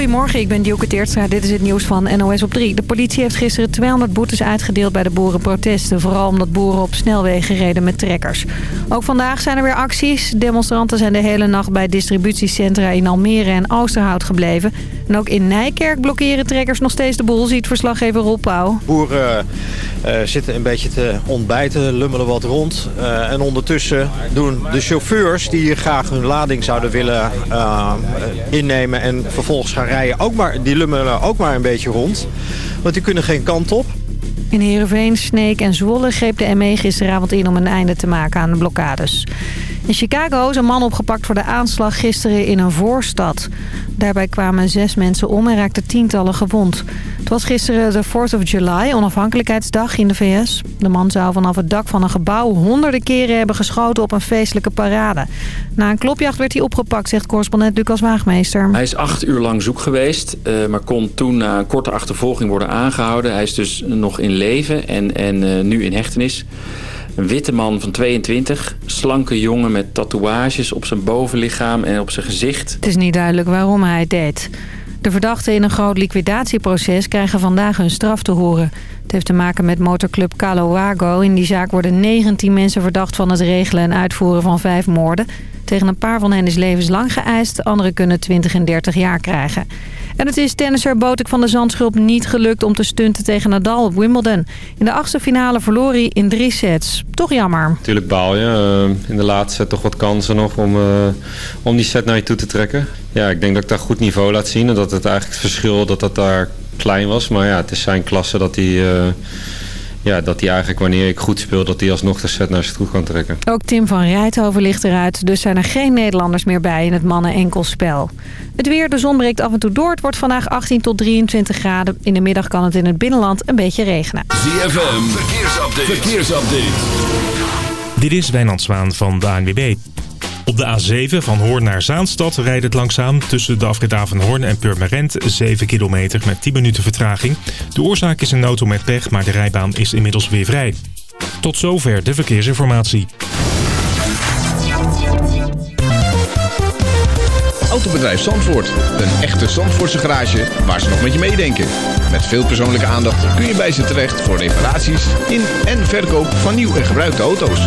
Goedemorgen, ik ben Dielke Teertstra. Dit is het nieuws van NOS op 3. De politie heeft gisteren 200 boetes uitgedeeld bij de boerenprotesten. Vooral omdat boeren op snelwegen reden met trekkers. Ook vandaag zijn er weer acties. Demonstranten zijn de hele nacht bij distributiecentra in Almere en Oosterhout gebleven. En ook in Nijkerk blokkeren trekkers nog steeds de boel, ziet verslaggever Rob Pauw. Boeren uh, zitten een beetje te ontbijten, lummelen wat rond. Uh, en ondertussen doen de chauffeurs die graag hun lading zouden willen uh, innemen... en vervolgens gaan rijden, ook maar, die lummelen ook maar een beetje rond. Want die kunnen geen kant op. In Heerenveen, Sneek en Zwolle greep de ME gisteravond in om een einde te maken aan de blokkades. In Chicago is een man opgepakt voor de aanslag gisteren in een voorstad. Daarbij kwamen zes mensen om en raakten tientallen gewond. Het was gisteren de 4th of July, onafhankelijkheidsdag in de VS. De man zou vanaf het dak van een gebouw honderden keren hebben geschoten op een feestelijke parade. Na een klopjacht werd hij opgepakt, zegt correspondent Lucas Waagmeester. Hij is acht uur lang zoek geweest, uh, maar kon toen na een korte achtervolging worden aangehouden. Hij is dus nog in leven en, en uh, nu in hechtenis. Een witte man van 22, slanke jongen met tatoeages op zijn bovenlichaam en op zijn gezicht. Het is niet duidelijk waarom hij deed. De verdachten in een groot liquidatieproces krijgen vandaag hun straf te horen. Het heeft te maken met motorclub Caloago. In die zaak worden 19 mensen verdacht van het regelen en uitvoeren van vijf moorden. Tegen een paar van hen is levenslang geëist. Anderen kunnen 20 en 30 jaar krijgen. En het is tennisser Botek van de Zandschulp niet gelukt om te stunten tegen Nadal op Wimbledon. In de achtste finale verloor hij in drie sets. Toch jammer. Natuurlijk baal je. Uh, in de laatste set toch wat kansen nog om, uh, om die set naar je toe te trekken. Ja, ik denk dat ik daar goed niveau laat zien. En dat het eigenlijk het verschil dat dat daar klein was. Maar ja, het is zijn klasse dat hij... Uh, ja, dat hij eigenlijk wanneer ik goed speel... dat hij alsnog de set naar zich toe kan trekken. Ook Tim van Rijthoven ligt eruit. Dus zijn er geen Nederlanders meer bij in het mannen-enkelspel. Het weer, de zon breekt af en toe door. Het wordt vandaag 18 tot 23 graden. In de middag kan het in het binnenland een beetje regenen. ZFM, verkeersupdate. verkeersupdate. Dit is Wijnand Zwaan van de ANWB. Op de A7 van Hoorn naar Zaanstad rijdt het langzaam tussen de afrit Hoorn en Purmerend 7 kilometer met 10 minuten vertraging. De oorzaak is een auto met pech, maar de rijbaan is inmiddels weer vrij. Tot zover de verkeersinformatie. Autobedrijf Zandvoort. Een echte Zandvoortse garage waar ze nog met je meedenken. Met veel persoonlijke aandacht kun je bij ze terecht voor reparaties in en verkoop van nieuw en gebruikte auto's.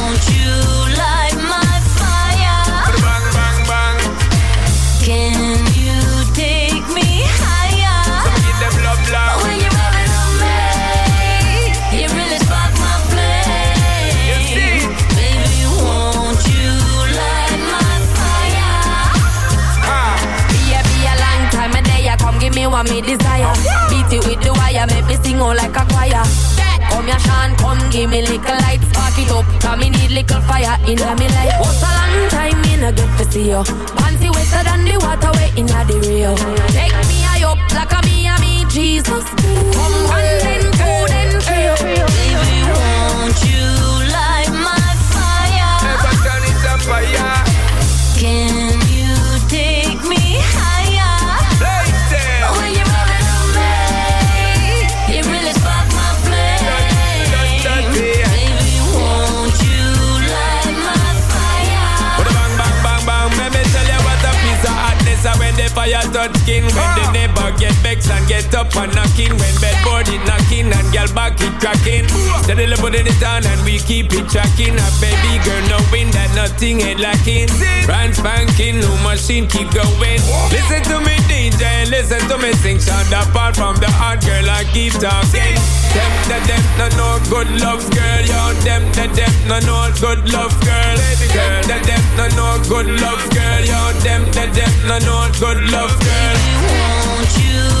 What me desire. Beat it with the wire, make me sing all like a choir. Come here, Sean, come give me little light, spark it up. Cause me need little fire in me life. What's a long time, me no good to see you. Panty wetter than the water way in the Rio. Take me high up like a me and me Jesus. Come one then two then three. Baby, won't you light my fire? Never turn it up fire. And when the fire touch skin, when the neighbor get vexed and get up and knocking, when bedboard it knocking and girl back it cracking. Steadily putting it on and we keep it tracking. A baby girl knowing that nothing ain't lacking. Brand spanking, new machine keep going. Listen to me DJ, listen to me sing. Sound apart from the hard girl, I keep talking. Them, them, them, no no good love girl, yo. Them, them, them, no no good love girl. Girl, them, them, no no good love girl, yo. Them, them, them, no no good love girl. Won't you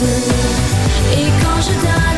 danse. Et quand je danse.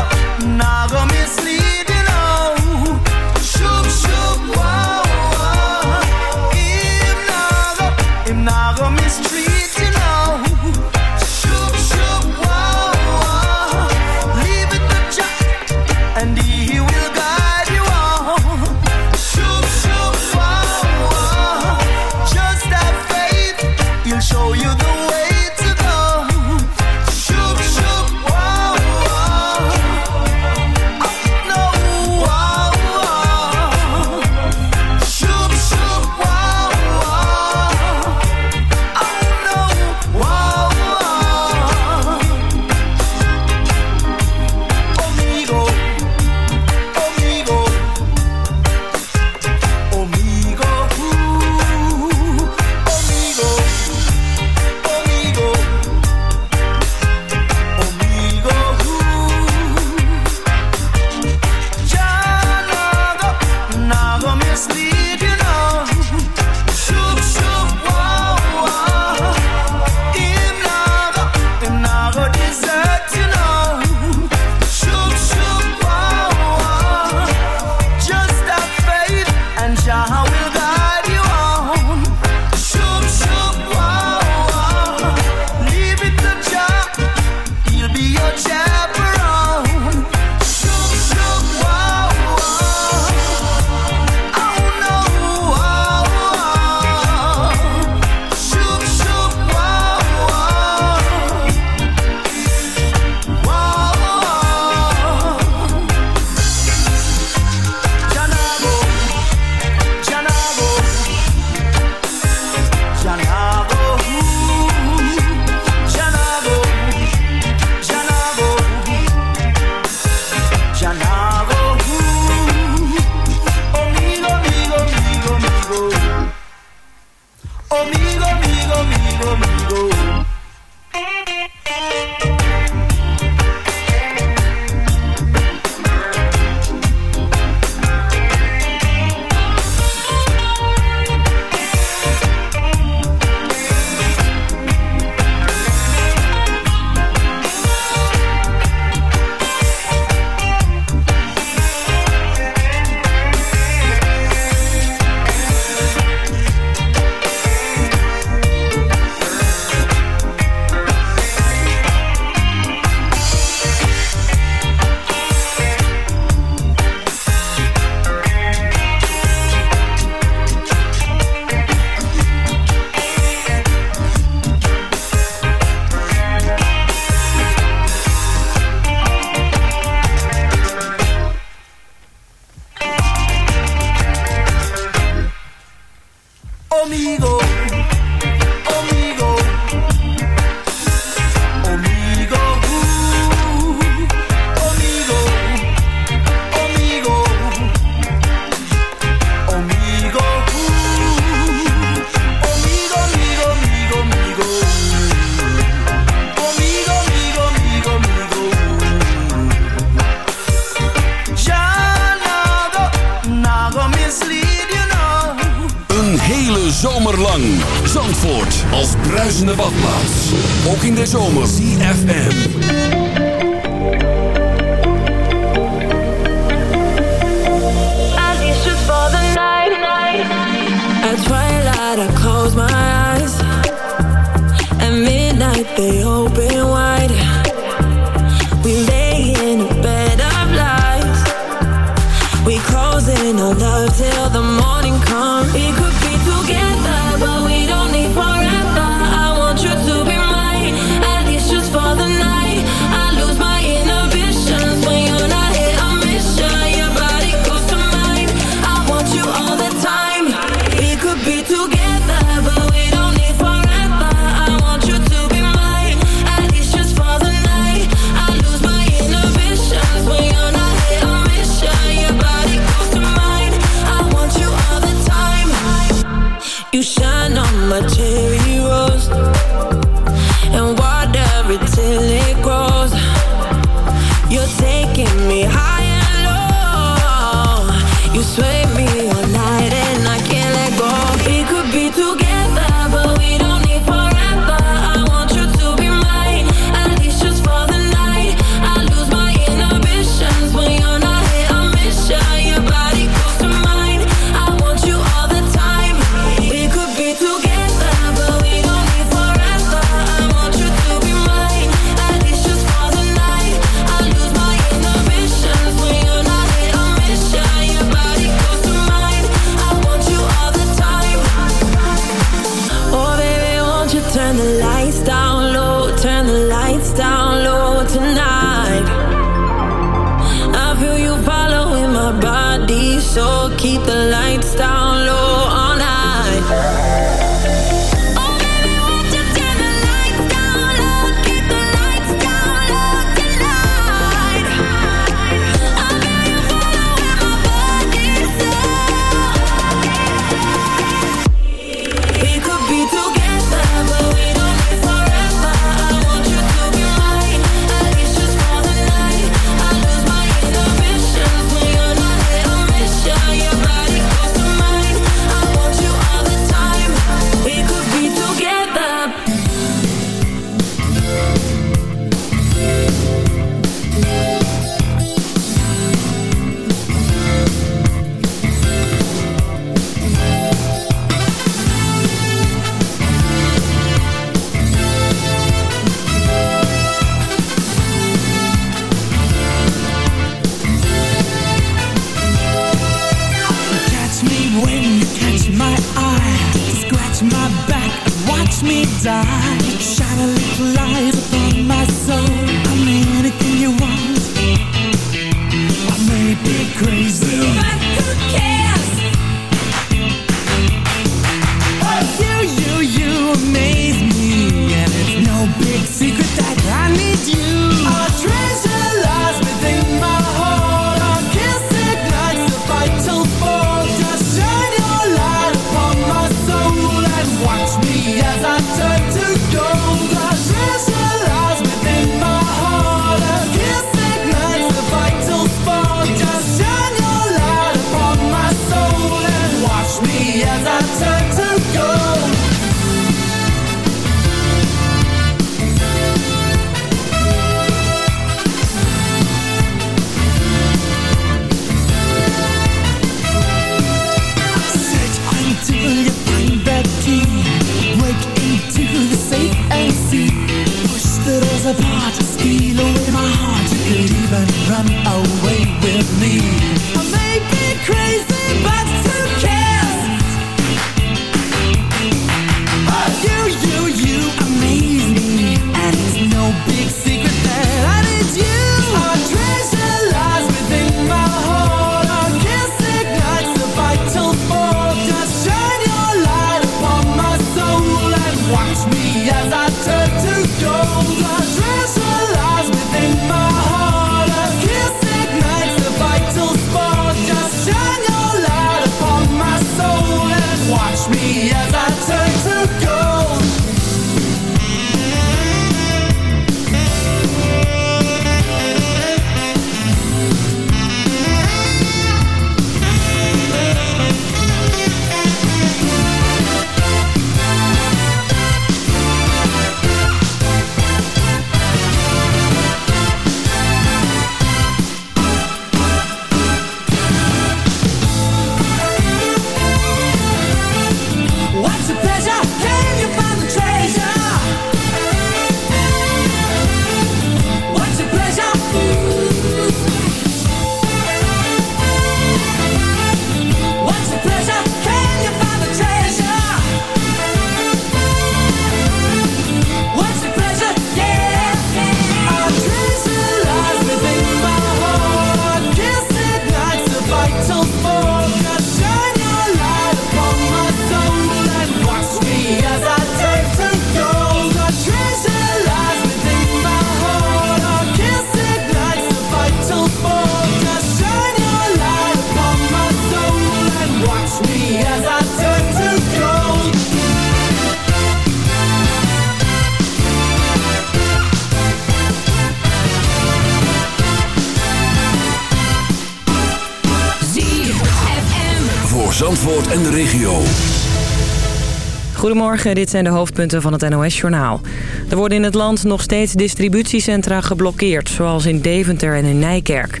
Goedemorgen, dit zijn de hoofdpunten van het NOS-journaal. Er worden in het land nog steeds distributiecentra geblokkeerd, zoals in Deventer en in Nijkerk.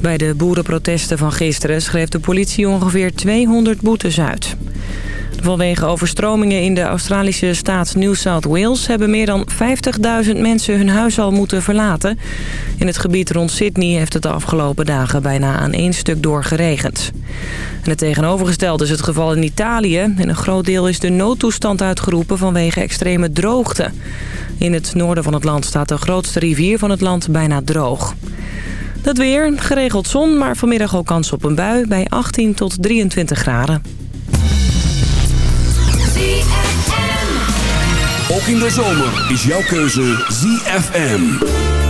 Bij de boerenprotesten van gisteren schreef de politie ongeveer 200 boetes uit. Vanwege overstromingen in de Australische staat New South Wales... hebben meer dan 50.000 mensen hun huis al moeten verlaten. In het gebied rond Sydney heeft het de afgelopen dagen bijna aan één stuk doorgeregend. En het tegenovergestelde is het geval in Italië. In een groot deel is de noodtoestand uitgeroepen vanwege extreme droogte. In het noorden van het land staat de grootste rivier van het land bijna droog. Dat weer, geregeld zon, maar vanmiddag ook kans op een bui bij 18 tot 23 graden. Ook in de zomer is jouw keuze ZFM.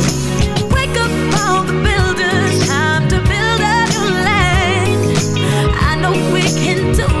to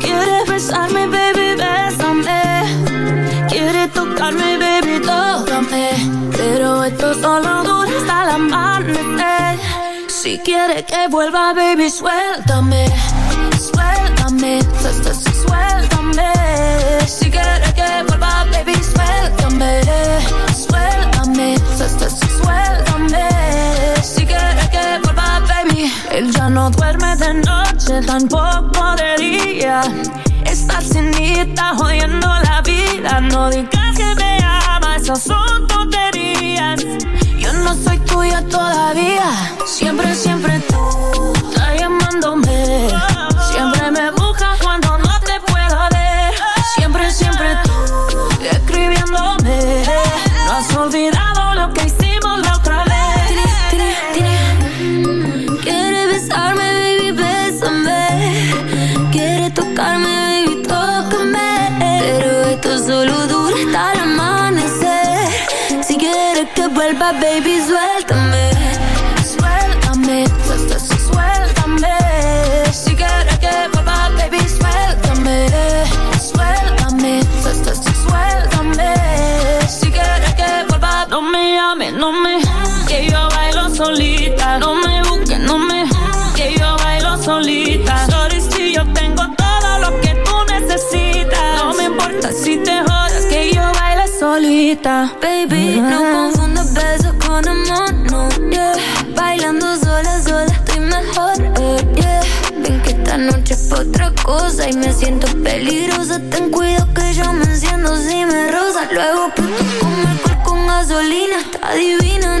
Quieres besarme, baby, bésame. Quieres tocarme, baby, tócame. Pero esto solo dura hasta el amanecer. Si quieres que vuelva, baby, suéltame. Suéltame, su- su- su- suéltame. tampoco de día. Estás jodiendo la vida. No digas que me amas, esas son tonterías. Yo no soy tuya todavía. Siempre, siempre tú estás llamándome. Siempre Baby, mm-hmm. no confundas besos con amor, no, yeah. Bailando sola, sola estoy mejor, eh, yeah. Ven que esta noche es otra cosa y me siento peligrosa. Ten cuidado que yo me enciendo si me rosa. Luego pues, pronto con alcohol con gasolina, está divina,